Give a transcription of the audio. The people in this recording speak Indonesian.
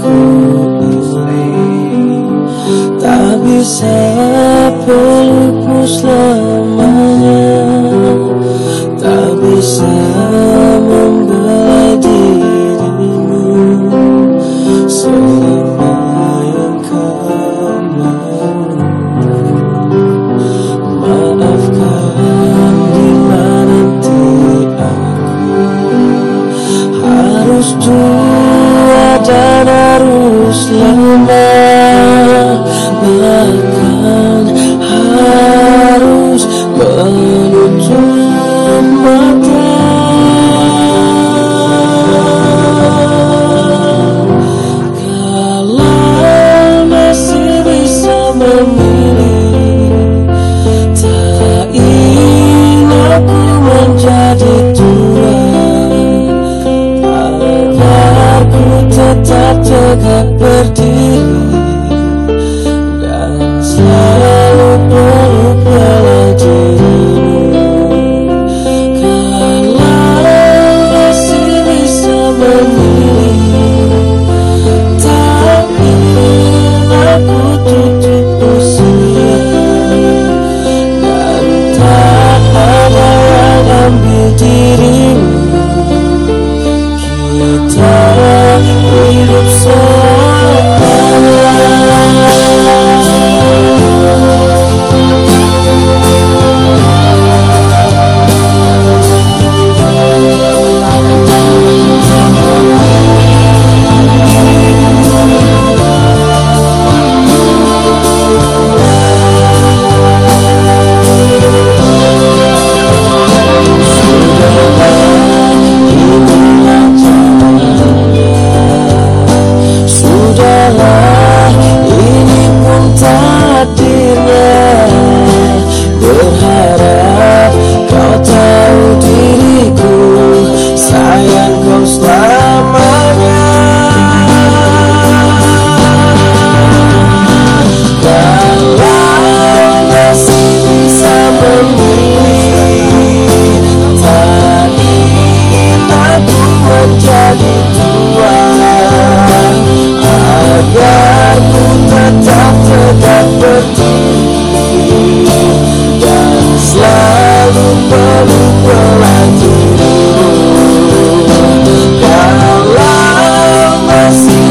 Ku pasti tak bisa peluk selama Islam Kalau masih